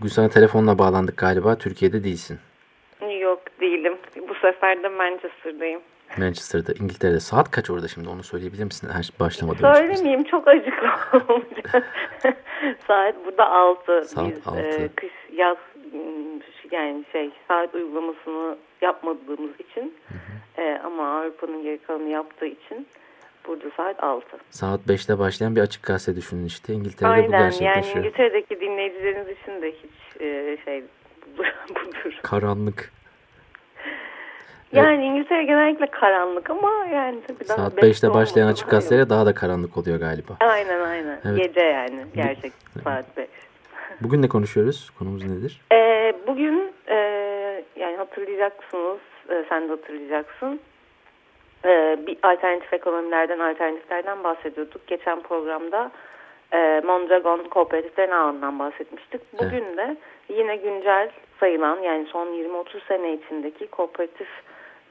Bugün sana telefonla bağlandık galiba. Türkiye'de değilsin. Yok değilim. Bu sefer de Manchester'dayım. Manchester'da, İngiltere'de. Saat kaç orada şimdi onu söyleyebilir misin? Her şey başlamadan önce. Söylemeyeyim çok acıklı saat burada 6. Saat Biz 6. E, kış, yaz yani şey saat uygulamasını yapmadığımız için e, ama Avrupa'nın geri kalanı yaptığı için burada saat 6. Saat 5'te başlayan bir açık gazete düşünün işte. İngiltere'de bu Aynen yani gerçekleşiyor. İngiltere'deki dinleyicileriniz için de hiç e, şey budur. Karanlık. Yani İngiltere genellikle karanlık ama yani tabii daha Saat beşte 5'te başlayan açık gazetelere daha da karanlık oluyor galiba. Aynen aynen. Evet. Gece yani gerçek saat 5. Bugün ne konuşuyoruz? Konumuz nedir? Ee, bugün e, yani hatırlayacaksınız, e, sen de hatırlayacaksın. E, bir alternatif ekonomilerden, alternatiflerden bahsediyorduk. Geçen programda e, Mondragon kooperatiflerin ağından bahsetmiştik. Bugün de yine güncel sayılan yani son 20-30 sene içindeki kooperatif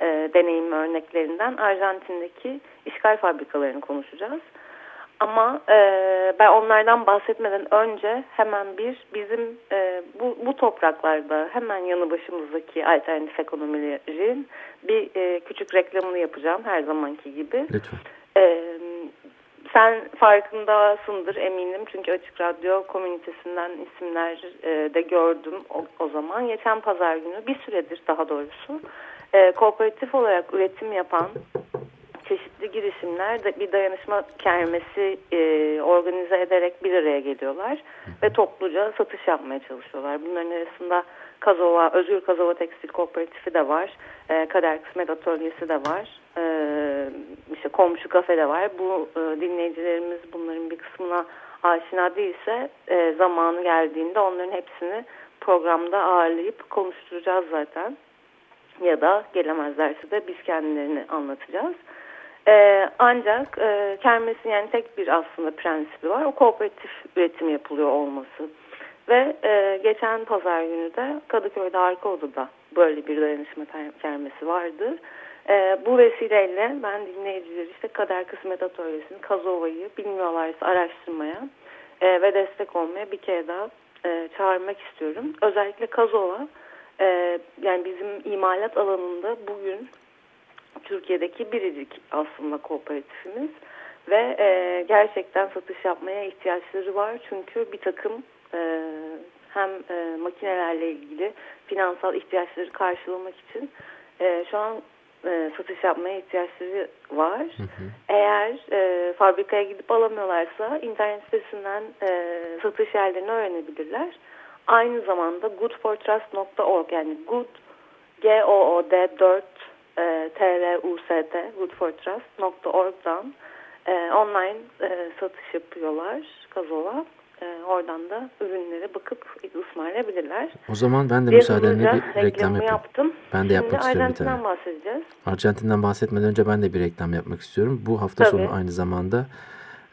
e, deneyim örneklerinden Arjantin'deki işgal fabrikalarını konuşacağız. Ama e, ben onlardan bahsetmeden önce hemen bir bizim e, bu, bu topraklarda hemen yanı başımızdaki alternatif ekonomilerin bir e, küçük reklamını yapacağım her zamanki gibi. Lütfen. E, sen farkındasındır eminim çünkü Açık Radyo komünitesinden isimler e, de gördüm o, o zaman. Geçen pazar günü bir süredir daha doğrusu e, kooperatif olarak üretim yapan çeşitli girişimler de bir dayanışma kermesi e, organize ederek bir araya geliyorlar ve topluca satış yapmaya çalışıyorlar. Bunların arasında Kazova, Özgür Kazova Tekstil Kooperatifi de var, e, Kader Kısmet Atölyesi de var, e, işte Komşu Kafe de var. Bu e, dinleyicilerimiz bunların bir kısmına aşina değilse e, zamanı geldiğinde onların hepsini programda ağırlayıp konuşturacağız zaten. Ya da gelemezlerse de biz kendilerini anlatacağız. Ee, ancak e, kermesin yani tek bir aslında prensibi var. O kooperatif üretim yapılıyor olması. Ve e, geçen pazar günü de Kadıköy'de Arkaoda'da böyle bir dayanışma kermesi vardı. E, bu vesileyle ben dinleyicileri işte Kader Kısmet Atölyesi'nin Kazova'yı bilmiyorlarsa araştırmaya e, ve destek olmaya bir kere daha e, çağırmak istiyorum. Özellikle Kazova e, yani bizim imalat alanında bugün Türkiye'deki biricik aslında kooperatifimiz ve e, gerçekten satış yapmaya ihtiyaçları var çünkü bir takım e, hem e, makinelerle ilgili finansal ihtiyaçları karşılamak için e, şu an e, satış yapmaya ihtiyaçları var. Hı hı. Eğer e, fabrikaya gidip alamıyorlarsa internet sitesinden e, satış yerlerini öğrenebilirler. Aynı zamanda goodfortrust.org yani good g o o d 4 e, goodfortrust.org'dan e, online e, satış yapıyorlar Kazova. E, oradan da ürünlere bakıp ısmarlayabilirler. O zaman ben de müsaadenle bir reklam yapayım. yaptım. Ben de yapmak Şimdi istiyorum bir tane. Arjantin'den bahsedeceğiz. Arjantin'den bahsetmeden önce ben de bir reklam yapmak istiyorum. Bu hafta Tabii. sonu aynı zamanda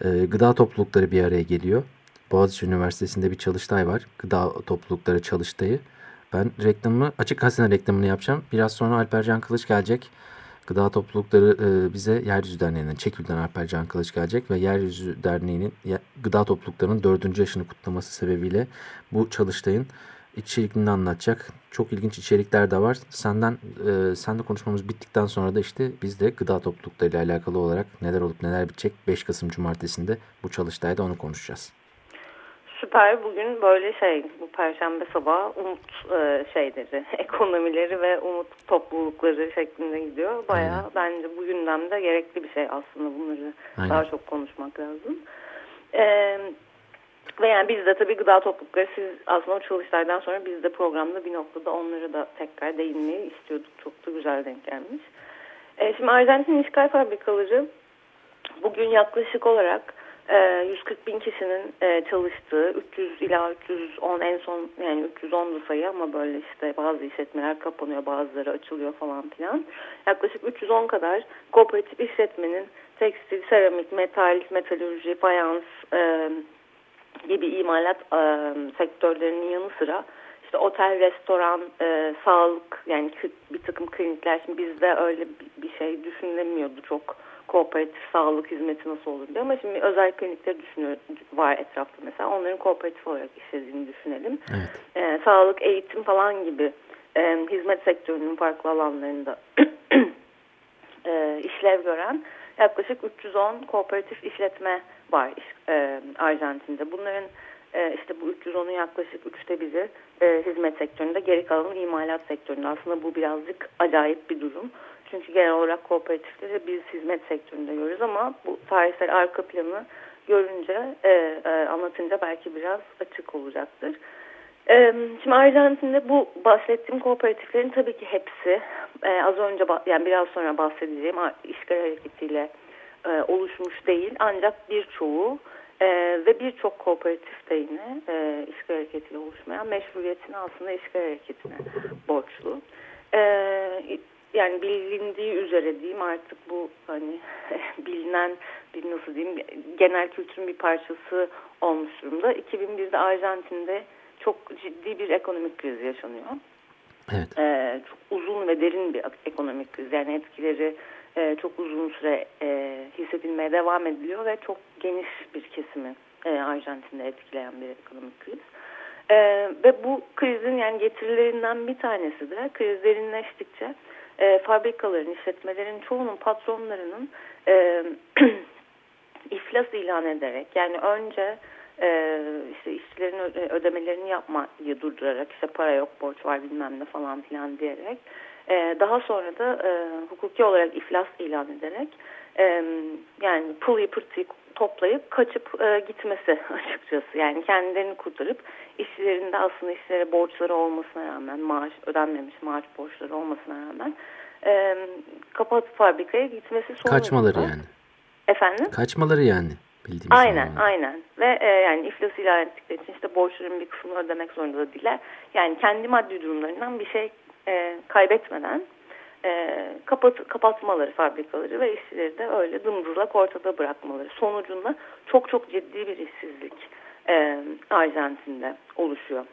e, gıda toplulukları bir araya geliyor. Boğaziçi Üniversitesi'nde bir çalıştay var. Gıda toplulukları çalıştayı. Ben reklamı, açık gazetenin reklamını yapacağım. Biraz sonra Alper Can Kılıç gelecek. Gıda toplulukları e, bize Yeryüzü Derneği'nden, Çekül'den Alper Can Kılıç gelecek ve Yeryüzü Derneği'nin gıda topluluklarının dördüncü yaşını kutlaması sebebiyle bu çalıştayın içeriklerini anlatacak. Çok ilginç içerikler de var. Senden e, sen de konuşmamız bittikten sonra da işte biz de gıda topluluklarıyla alakalı olarak neler olup neler bitecek 5 Kasım Cumartesi'nde bu çalıştayda onu konuşacağız. Süper. Bugün böyle şey bu perşembe sabahı umut e, şeyleri, ekonomileri ve umut toplulukları şeklinde gidiyor. Aynen. bence bu gündemde gerekli bir şey aslında bunları Aynen. daha çok konuşmak lazım. Ee, ve yani biz de tabii gıda toplulukları siz aslında o çalıştaydan sonra biz de programda bir noktada onları da tekrar değinmeyi istiyorduk. Çok da güzel denk gelmiş. Ee, şimdi Arjantin işgal fabrikaları bugün yaklaşık olarak 140 bin kişinin çalıştığı 300 ila 310 en son yani 310 sayı ama böyle işte bazı işletmeler kapanıyor bazıları açılıyor falan filan. Yaklaşık 310 kadar kooperatif işletmenin tekstil, seramik, metal, metalürji, fayans gibi imalat sektörlerinin yanı sıra işte otel, restoran, sağlık yani bir takım klinikler şimdi bizde öyle bir şey düşünülemiyordu çok kooperatif sağlık hizmeti nasıl olur diye ama şimdi özel klinikler düşünüyor var etrafta mesela onların kooperatif olarak işlediğini düşünelim. Evet. Ee, sağlık, eğitim falan gibi e, hizmet sektörünün farklı alanlarında e, işlev gören yaklaşık 310 kooperatif işletme var e, Arjantin'de. Bunların e, işte bu 310'un yaklaşık üçte biri e, hizmet sektöründe, geri kalanı imalat sektöründe. Aslında bu birazcık acayip bir durum. Çünkü genel olarak kooperatifleri biz hizmet sektöründe görüyoruz ama bu tarihsel arka planı görünce, e, e, anlatınca belki biraz açık olacaktır. E, şimdi Arjantin'de bu bahsettiğim kooperatiflerin tabii ki hepsi e, az önce yani biraz sonra bahsedeceğim işgal hareketiyle e, oluşmuş değil ancak birçoğu e, ve birçok kooperatif de yine e, işgal hareketiyle oluşmayan meşruiyetini aslında işgal hareketine borçlu. E, yani bilindiği üzere diyeyim artık bu hani bilinen bir nasıl diyeyim genel kültürün bir parçası olmuş durumda. 2001'de Arjantin'de çok ciddi bir ekonomik kriz yaşanıyor. Evet. Ee, çok uzun ve derin bir ekonomik kriz yani etkileri e, çok uzun süre e, hissedilmeye devam ediliyor ve çok geniş bir kesimi e, Arjantin'de etkileyen bir ekonomik kriz. E, ve bu krizin yani getirilerinden bir tanesi de kriz derinleştikçe e, fabrikaların, işletmelerin çoğunun patronlarının e, iflas ilan ederek yani önce e, işte işçilerin ödemelerini yapmayı durdurarak işte para yok, borç var bilmem ne falan filan diyerek e, daha sonra da e, hukuki olarak iflas ilan ederek e, yani pul pırtıyı toplayıp kaçıp e, gitmesi açıkçası. Yani kendilerini kurtarıp işçilerinde aslında işlere borçları olmasına rağmen maaş ödenmemiş maaş borçları olmasına rağmen e, kapatıp fabrikaya gitmesi sonucunda. Kaçmaları yani. Efendim? Kaçmaları yani. Aynen zaman. aynen ve e, yani iflas ilan ettikleri için işte borçların bir kısmını ödemek zorunda da değiller. Yani kendi maddi durumlarından bir şey e, kaybetmeden e, kapat, kapatmaları fabrikaları ve işçileri de öyle dımdızlak ortada bırakmaları sonucunda çok çok ciddi bir işsizlik e, Arjantin'de oluşuyor.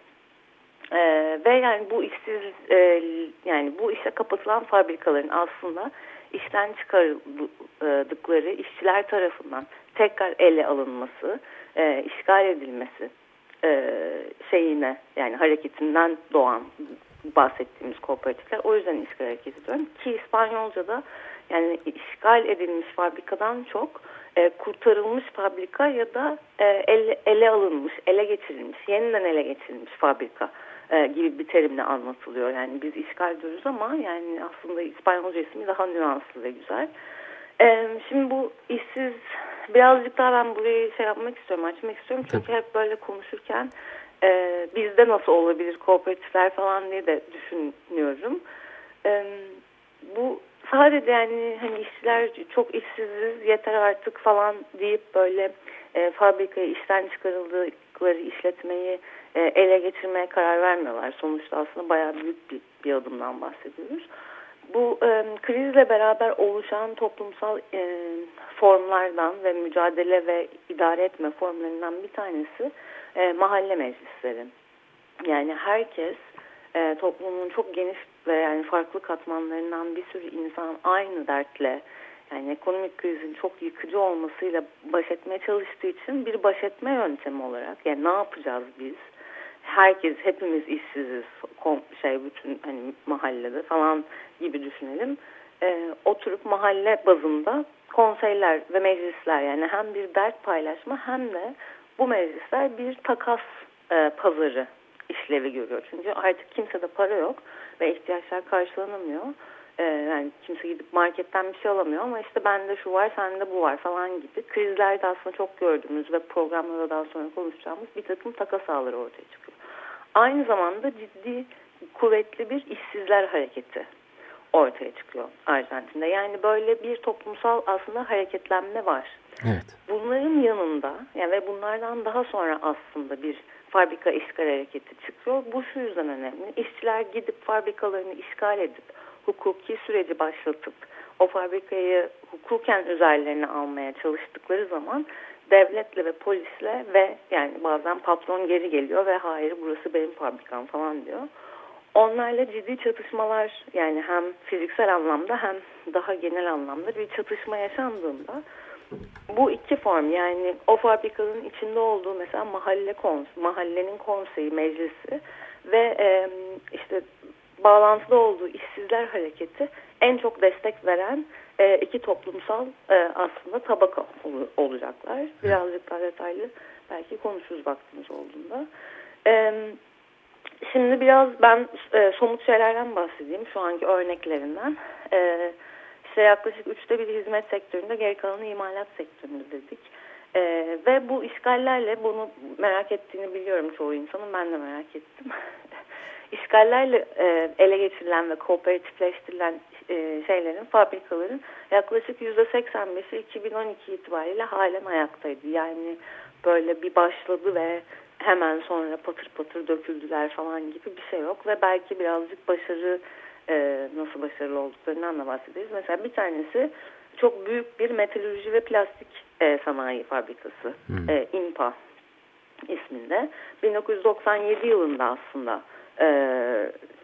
Ee, ve yani bu işsiz e, yani bu işe kapatılan fabrikaların aslında işten çıkarıldıkları işçiler tarafından tekrar ele alınması, e, işgal edilmesi e, şeyine yani hareketinden doğan bahsettiğimiz kooperatifler. O yüzden işgal hareketi diyorum ki İspanyolca'da yani işgal edilmiş fabrikadan çok e, kurtarılmış fabrika ya da e, ele, ele alınmış, ele geçirilmiş, yeniden ele geçirilmiş fabrika e, gibi bir terimle anlatılıyor. Yani biz işgal diyoruz ama yani aslında İspanyolca ismi daha nüanslı ve güzel. E, şimdi bu işsiz birazcık daha ben burayı şey yapmak istiyorum, açmak istiyorum. Çünkü hep böyle konuşurken e, bizde nasıl olabilir kooperatifler falan diye de düşünüyorum. E, bu sadece yani hani işçiler çok işsiziz yeter artık falan deyip böyle e, fabrikaya işten çıkarıldıkları işletmeyi e, ele geçirmeye karar vermiyorlar. Sonuçta aslında bayağı büyük bir, bir adımdan bahsediyoruz. Bu e, krizle beraber oluşan toplumsal e, formlardan ve mücadele ve idare etme formlarından bir tanesi e, mahalle meclisleri. Yani herkes e, toplumun çok geniş ve yani farklı katmanlarından bir sürü insan aynı dertle yani ekonomik krizin çok yıkıcı olmasıyla baş etmeye çalıştığı için bir baş etme yöntemi olarak yani ne yapacağız biz? Herkes hepimiz işsiziz şey bütün hani mahallede falan gibi düşünelim. Ee, oturup mahalle bazında konseyler ve meclisler yani hem bir dert paylaşma hem de bu meclisler bir takas e, pazarı işlevi görüyor. Çünkü artık kimsede para yok ve ihtiyaçlar karşılanamıyor. Ee, yani kimse gidip marketten bir şey alamıyor ama işte bende şu var sende bu var falan gibi. Krizlerde aslında çok gördüğümüz ve programlarda daha sonra konuşacağımız bir takım takas ağları ortaya çıkıyor. Aynı zamanda ciddi kuvvetli bir işsizler hareketi ortaya çıkıyor Arjantin'de. Yani böyle bir toplumsal aslında hareketlenme var. Evet. Bunların yanında yani ve bunlardan daha sonra aslında bir fabrika işgal hareketi çıkıyor. Bu şu yüzden önemli. İşçiler gidip fabrikalarını işgal edip hukuki süreci başlatıp o fabrikayı hukuken üzerlerine almaya çalıştıkları zaman devletle ve polisle ve yani bazen patron geri geliyor ve hayır burası benim fabrikam falan diyor. Onlarla ciddi çatışmalar yani hem fiziksel anlamda hem daha genel anlamda bir çatışma yaşandığında bu iki form yani o fabrikanın içinde olduğu mesela mahalle kons mahallenin konseyi meclisi ve e, işte bağlantıda olduğu işsizler hareketi en çok destek veren e, iki toplumsal e, aslında tabaka ol, olacaklar. Birazcık daha detaylı belki konuşuruz vaktimiz olduğunda. E, şimdi biraz ben e, somut şeylerden bahsedeyim şu anki örneklerinden. E, işte yaklaşık üçte bir hizmet sektöründe geri kalanı imalat sektöründe dedik. Ee, ve bu işgallerle bunu merak ettiğini biliyorum çoğu insanın ben de merak ettim. İşgallerle e, ele geçirilen ve kooperatifleştirilen e, şeylerin, fabrikaların yaklaşık %85'i 2012 itibariyle halen ayaktaydı. Yani böyle bir başladı ve hemen sonra patır patır döküldüler falan gibi bir şey yok. Ve belki birazcık başarı e, nasıl başarılı olduklarından da bahsederiz. Mesela bir tanesi çok büyük bir metalürji ve plastik e, sanayi fabrikası. Hmm. E, IMPA isminde. 1997 yılında aslında e,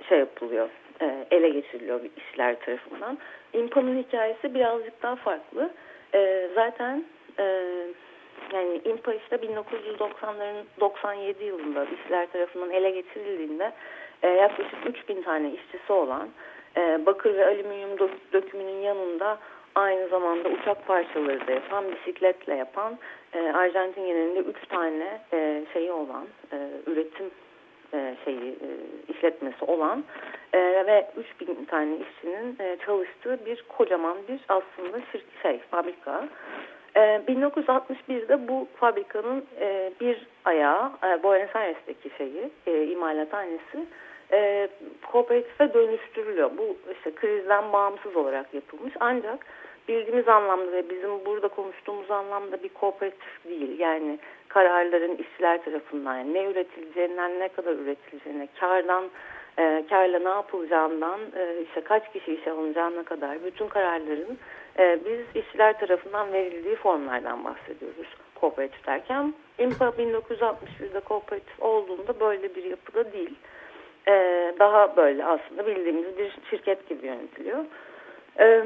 şey yapılıyor, e, ele geçiriliyor işler tarafından. IMPA'nın hikayesi birazcık daha farklı. E, zaten e, yani IMPA işte 1990'ların 97 yılında işler tarafından ele geçirildiğinde e, yaklaşık 3000 tane işçisi olan e, bakır ve alüminyum dökümünün yanında aynı zamanda uçak parçaları da yapan, bisikletle yapan e, Arjantin genelinde 3 tane e, şeyi olan, e, üretim e, şeyi e, işletmesi olan e, ve 3000 tane işçinin e, çalıştığı bir kocaman bir aslında şirket şey fabrika. E, 1961'de bu fabrikanın e, bir ayağı e, Buenos Aires'teki şeyi e, imalathanesi e, kooperatife dönüştürülüyor. Bu işte krizden bağımsız olarak yapılmış ancak bildiğimiz anlamda ve bizim burada konuştuğumuz anlamda bir kooperatif değil. Yani kararların işçiler tarafından yani ne üretileceğinden ne kadar üretileceğine, kardan e, karla ne yapılacağından e, işte kaç kişi işe alınacağına kadar bütün kararların e, biz işçiler tarafından verildiği formlardan bahsediyoruz kooperatif derken. IMPA 1961'de kooperatif olduğunda böyle bir yapıda değil. E, daha böyle aslında bildiğimiz bir şirket gibi yönetiliyor. E,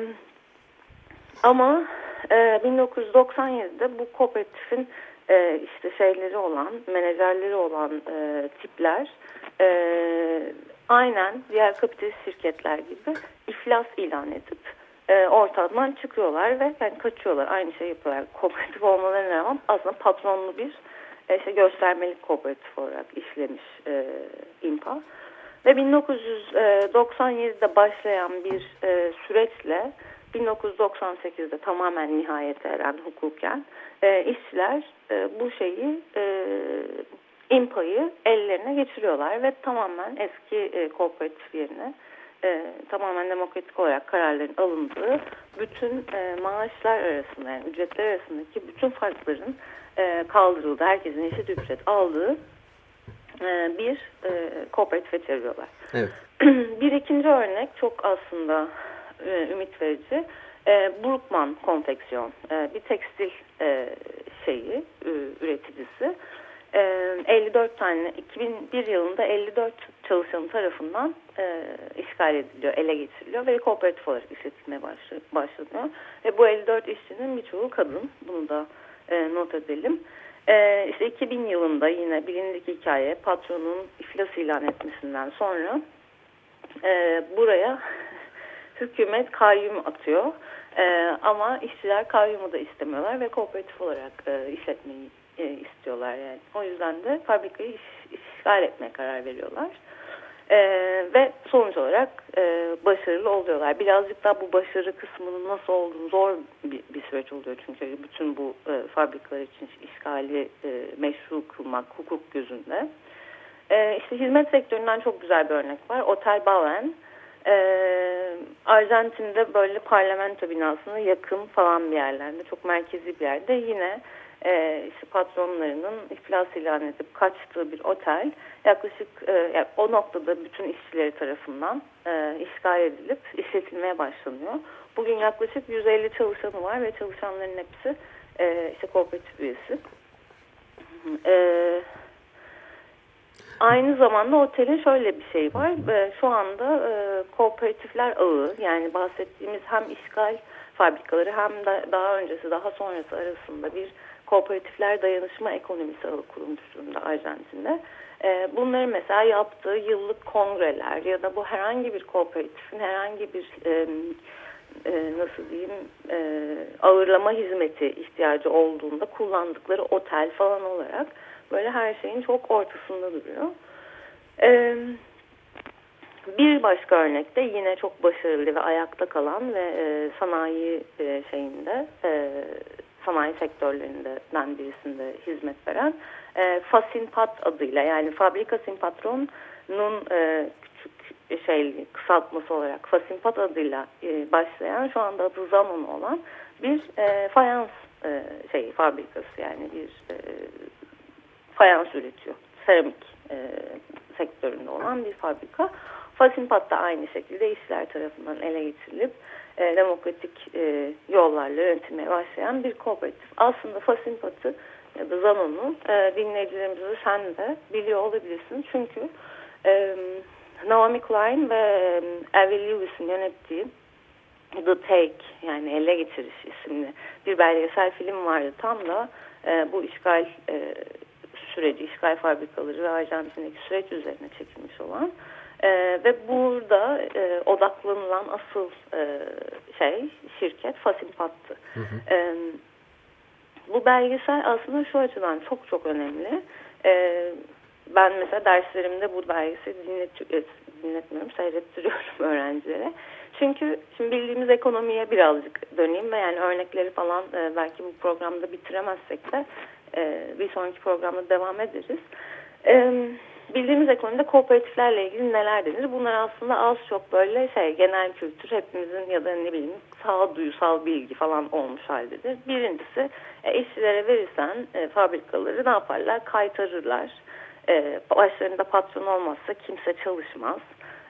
ama e, 1997'de bu kooperatifin e, işte şeyleri olan, menajerleri olan e, tipler e, aynen diğer kapitalist şirketler gibi iflas ilan edip e, ortadan çıkıyorlar ve yani kaçıyorlar. Aynı şey yapıyorlar. Kooperatif olmalarına rağmen aslında patronlu bir e, işte göstermelik kooperatif olarak işlemiş e, İMPA. Ve 1997'de başlayan bir e, süreçle 1998'de tamamen nihayete eren hukuken e, işçiler e, bu şeyi e, impayı ellerine geçiriyorlar ve tamamen eski e, kooperatif yerine e, tamamen demokratik olarak kararların alındığı bütün e, maaşlar arasında yani ücretler arasındaki bütün farkların e, kaldırıldığı, herkesin eşit ücret aldığı e, bir e, kooperatife çeviriyorlar. Evet. bir ikinci örnek çok aslında e, ümit verici. E, Brookman konfeksiyon e, bir tekstil e, şeyi e, üreticisi. E, 54 tane 2001 yılında 54 çalışanın tarafından e, işgal ediliyor, ele geçiriliyor ve kooperatif olarak işletilmeye başlanıyor. Ve bu 54 işçinin birçoğu kadın. Bunu da e, not edelim. E, işte 2000 yılında yine bilindik hikaye patronun iflas ilan etmesinden sonra e, buraya hükümet kayyum atıyor. E, ama işçiler kayyumu da istemiyorlar ve kooperatif olarak e, işletmeyi e, istiyorlar. Yani. O yüzden de fabrikayı iş, işgal etmeye karar veriyorlar. E, ve sonuç olarak e, başarılı oluyorlar. Birazcık daha bu başarı kısmının nasıl olduğunu zor bir, bir süreç oluyor. Çünkü bütün bu e, fabrikalar için işgali e, meşru kılmak hukuk gözünde. E, işte hizmet sektöründen çok güzel bir örnek var. Otel Bauen E, Arjantin'de böyle parlamento binasına yakın falan bir yerlerde, çok merkezi bir yerde yine e, işte patronlarının iflas ilan edip kaçtığı bir otel yaklaşık e, yani o noktada bütün işçileri tarafından e, işgal edilip işletilmeye başlanıyor. Bugün yaklaşık 150 çalışanı var ve çalışanların hepsi e, işte kooperatif üyesi. E, aynı zamanda otelin şöyle bir şey var. Şu anda e, kooperatifler ağı yani bahsettiğimiz hem işgal fabrikaları hem de daha öncesi daha sonrası arasında bir kooperatifler dayanışma ekonomisi ağı kurulmuş durumda Arjantin'de. E, bunların mesela yaptığı yıllık kongreler ya da bu herhangi bir kooperatifin herhangi bir e, e, nasıl diyeyim e, ağırlama hizmeti ihtiyacı olduğunda kullandıkları otel falan olarak böyle her şeyin çok ortasında duruyor. E, bir başka örnekte yine çok başarılı ve ayakta kalan ve e, sanayi e, şeyinde e, sanayi sektörlerinden birisinde hizmet veren e, Fasinpat adıyla yani Fabrika Simpatron'un e, şey kısaltması olarak Fasinpat adıyla e, başlayan şu anda adı Zanon olan bir e, fayans e, şey fabrikası yani bir e, fayans üretiyor. Seramik e, sektöründe olan bir fabrika. Fasinpat da aynı şekilde işler tarafından ele geçirilip e, demokratik e, yollarla yönetilmeye başlayan bir kooperatif. Aslında Fasinpat'ı ya da Zanon'u e, dinleyicilerimizi sen de biliyor olabilirsin. Çünkü e, Naomi Klein ve Evie Lewis'in yönettiği The Take yani ele geçiriş isimli bir belgesel film vardı. Tam da e, bu işgal e, süreci, işgal fabrikaları ve Arjantin'deki süreç üzerine çekilmiş olan e, ve burada e, odaklanılan asıl e, şey şirket Fasimpat'tı. Hı hı. E, bu belgesel aslında şu açıdan çok çok önemli. E, ben mesela derslerimde bu belgeseli dinlet, e, dinletmiyorum, seyrettiriyorum öğrencilere. Çünkü şimdi bildiğimiz ekonomiye birazcık döneyim ve yani örnekleri falan e, belki bu programda bitiremezsek de e, bir sonraki programda devam ederiz. E, bildiğimiz ekonomide kooperatiflerle ilgili neler denir? Bunlar aslında az çok böyle şey genel kültür hepimizin ya da ne bileyim sağduyusal bilgi falan olmuş haldedir. Birincisi e, işçilere verirsen e, fabrikaları ne yaparlar? Kaytarırlar. E, başlarında patron olmazsa kimse çalışmaz.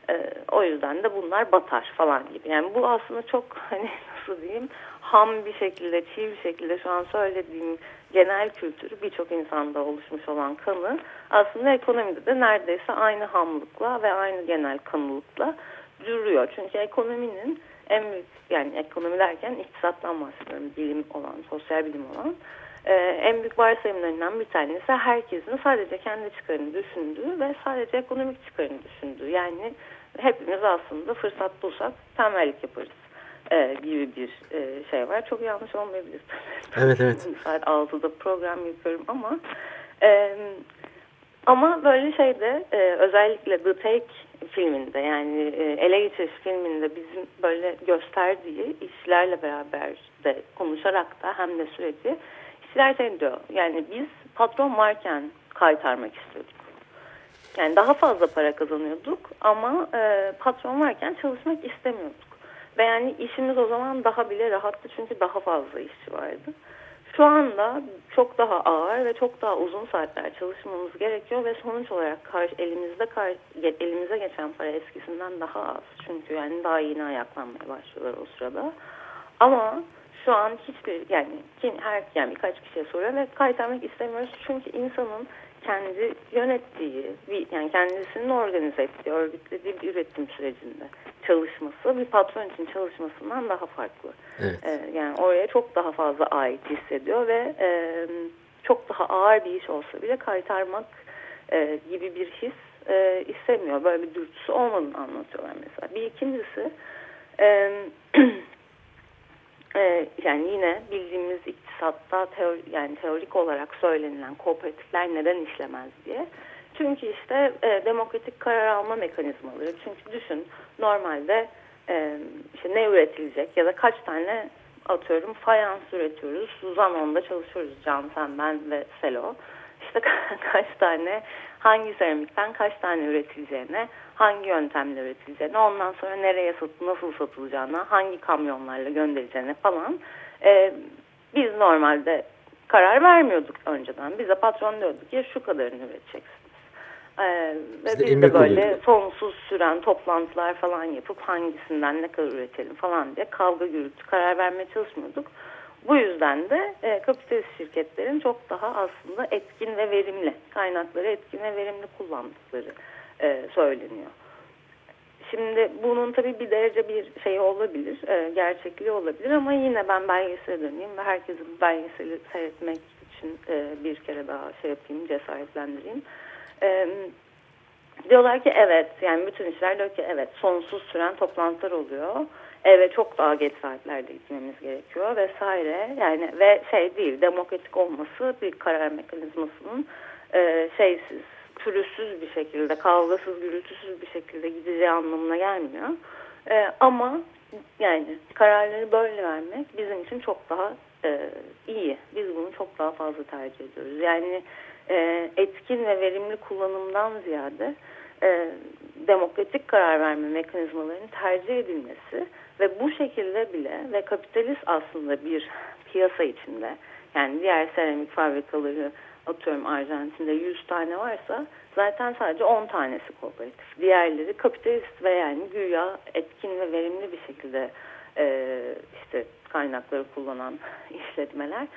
E, o yüzden de bunlar batar falan gibi. Yani bu aslında çok hani nasıl diyeyim ham bir şekilde, çiğ bir şekilde şu an söylediğim genel kültürü birçok insanda oluşmuş olan kanı aslında ekonomide de neredeyse aynı hamlıkla ve aynı genel kanlılıkla duruyor. Çünkü ekonominin en büyük yani ekonomi derken iktisattan bahsediyorum bilim olan, sosyal bilim olan e, en büyük varsayımlarından bir tanesi herkesin sadece kendi çıkarını düşündüğü ve sadece ekonomik çıkarını düşündüğü. Yani hepimiz aslında fırsat bulsak tembellik yaparız e, gibi bir e, şey var. Çok yanlış olmayabilir. Evet evet. Saat 6'da program yapıyorum ama e, ama böyle şeyde e, özellikle The Take filminde yani e, ele geçiriş filminde bizim böyle gösterdiği işlerle beraber de konuşarak da hem de süreci işçiler şey diyor yani biz patron varken kaytarmak istiyorduk. Yani daha fazla para kazanıyorduk ama e, patron varken çalışmak istemiyorduk. Ve yani işimiz o zaman daha bile rahattı çünkü daha fazla işçi vardı. Şu anda çok daha ağır ve çok daha uzun saatler çalışmamız gerekiyor ve sonuç olarak karşı, elimizde kar, elimize geçen para eskisinden daha az. Çünkü yani daha yeni ayaklanmaya başlıyorlar o sırada. Ama şu an hiçbir yani kim her yani birkaç kişiye soruyor ve kaytarmak istemiyoruz çünkü insanın kendi yönettiği, bir, yani kendisinin organize ettiği, örgütlediği bir üretim sürecinde çalışması bir patron için çalışmasından daha farklı. Evet. Ee, yani oraya çok daha fazla ait hissediyor ve e, çok daha ağır bir iş olsa bile kaytarmak e, gibi bir his e, istemiyor. Böyle bir dürtüsü olmadığını anlatıyorlar mesela. Bir ikincisi e, e, yani yine bildiğimiz iktisatta teori, yani teorik olarak söylenilen kooperatifler neden işlemez diye. Çünkü işte e, demokratik karar alma mekanizmaları. Çünkü düşün normalde e, işte ne üretilecek ya da kaç tane atıyorum fayans üretiyoruz. Zanon'da çalışıyoruz Can, sen, ben ve Selo. İşte kaç tane hangi seramikten kaç tane üretileceğine, hangi yöntemle üretileceğine, ondan sonra nereye sat, nasıl satılacağına, hangi kamyonlarla göndereceğine falan e, biz normalde karar vermiyorduk önceden. Bize patron diyordu ki şu kadarını üreteceksiniz. Ee, ve Sizde biz de böyle oluyordu. sonsuz süren toplantılar falan yapıp hangisinden ne kadar üretelim falan diye kavga gürültü karar vermeye çalışmıyorduk. Bu yüzden de e, kapitalist şirketlerin çok daha aslında etkin ve verimli kaynakları etkin ve verimli kullandıkları e, söyleniyor. Şimdi bunun tabii bir derece bir şey olabilir, e, gerçekliği olabilir ama yine ben belgesele döneyim ve herkesin belgeseli seyretmek için e, bir kere daha şey yapayım, cesaretlendireyim. E, diyorlar ki evet, yani bütün işler diyor ki evet sonsuz süren toplantılar oluyor. Eve çok daha geç saatlerde gitmemiz gerekiyor vesaire. Yani ve şey değil, demokratik olması bir karar mekanizmasının e, şeysiz, pürüzsüz bir şekilde, kavgasız, gürültüsüz bir şekilde gideceği anlamına gelmiyor. E, ama yani kararları böyle vermek bizim için çok daha e, iyi. Biz bunu çok daha fazla tercih ediyoruz. Yani e, etkin ve verimli kullanımdan ziyade e, demokratik karar verme mekanizmalarının tercih edilmesi ve bu şekilde bile ve kapitalist aslında bir piyasa içinde yani diğer seramik fabrikaları atıyorum Arjantin'de 100 tane varsa zaten sadece 10 tanesi kooperatif. Diğerleri kapitalist ve yani güya etkin ve verimli bir şekilde e, işte kaynakları kullanan işletmeler.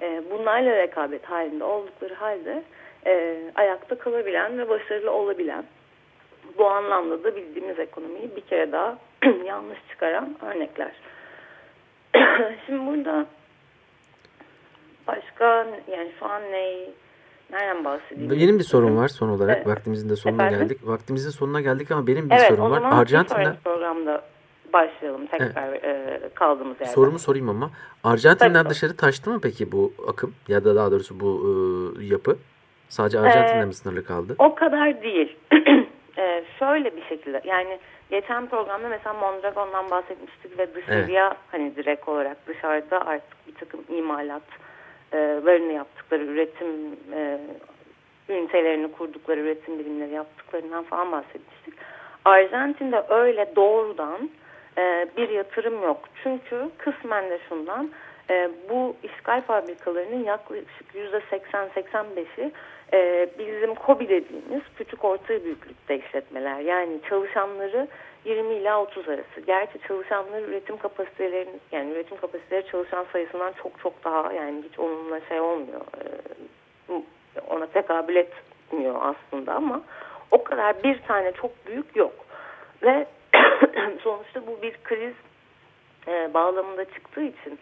E, bunlarla rekabet halinde oldukları halde e, ayakta kalabilen ve başarılı olabilen bu anlamda da bildiğimiz ekonomiyi bir kere daha yanlış çıkaran örnekler. Şimdi burada başka yani şu an ne nereden bahsedeyim? Benim bir sorum var son olarak. Evet. Vaktimizin de sonuna Efendim? geldik. Vaktimizin sonuna geldik ama benim bir evet, sorum var. Arjantin'de programda başlayalım tekrar e, kaldığımız yerden. sorumu sorayım ama Arjantin'den Tabii. dışarı taştı mı peki bu akım ya da daha doğrusu bu e, yapı? Sadece Arjantin'de Ee, mi sınırlı kaldı? O kadar değil. Ee, şöyle bir şekilde yani geçen programda mesela Mondragon'dan bahsetmiştik ve dışarıya hani direkt olarak dışarıda artık bir takım imalatlarını yaptıkları üretim e, ünitelerini kurdukları üretim birimleri yaptıklarından falan bahsetmiştik. Arjantin'de öyle doğrudan e, bir yatırım yok. Çünkü kısmen de şundan e, bu işgal fabrikalarının yaklaşık %80-85'i e, bizim KOBİ dediğimiz küçük orta büyüklükte işletmeler. Yani çalışanları 20 ila 30 arası. Gerçi çalışanları üretim kapasitelerinin yani üretim kapasiteleri çalışan sayısından çok çok daha yani hiç onunla şey olmuyor. E, ona tekabül etmiyor aslında ama o kadar bir tane çok büyük yok. Ve sonuçta bu bir kriz e, bağlamında çıktığı için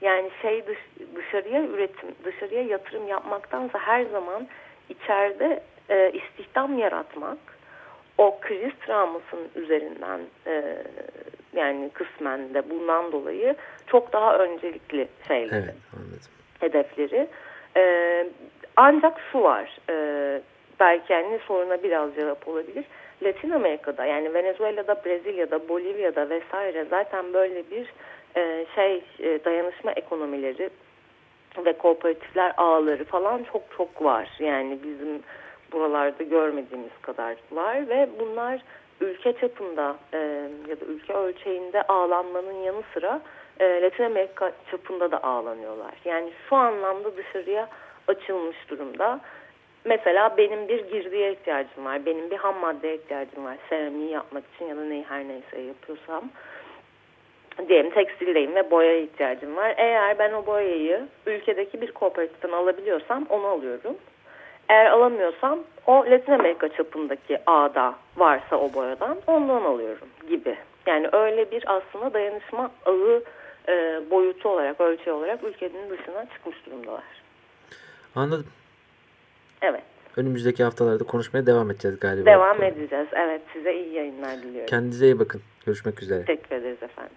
yani şey dış, dışarıya üretim, dışarıya yatırım yapmaktansa her zaman içeride e, istihdam yaratmak o kriz travmasının üzerinden e, yani kısmen de bundan dolayı çok daha öncelikli şeyleri Evet anladım. hedefleri. Ee, ancak şu var, e, belki yani soruna biraz cevap olabilir. Latin Amerika'da yani Venezuela'da, Brezilya'da, Bolivya'da vesaire zaten böyle bir e, şey e, dayanışma ekonomileri ve kooperatifler ağları falan çok çok var. Yani bizim buralarda görmediğimiz kadar var ve bunlar ülke çapında e, ya da ülke ölçeğinde ağlanmanın yanı sıra e, Latin Amerika çapında da ağlanıyorlar. Yani şu anlamda dışarıya açılmış durumda. Mesela benim bir girdiye ihtiyacım var. Benim bir ham maddeye ihtiyacım var. Seramiği yapmak için ya da neyi her neyse yapıyorsam. Diyelim tekstildeyim ve boyaya ihtiyacım var. Eğer ben o boyayı ülkedeki bir kooperatiften alabiliyorsam onu alıyorum. Eğer alamıyorsam o Latin Amerika çapındaki ağda varsa o boyadan ondan alıyorum gibi. Yani öyle bir aslında dayanışma ağı e, boyutu olarak, ölçü olarak ülkenin dışına çıkmış durumdalar. Anladım. Evet. Önümüzdeki haftalarda konuşmaya devam edeceğiz galiba. Devam edeceğiz. Evet size iyi yayınlar diliyorum. Kendinize iyi bakın. Görüşmek üzere. Teşekkür ederiz efendim.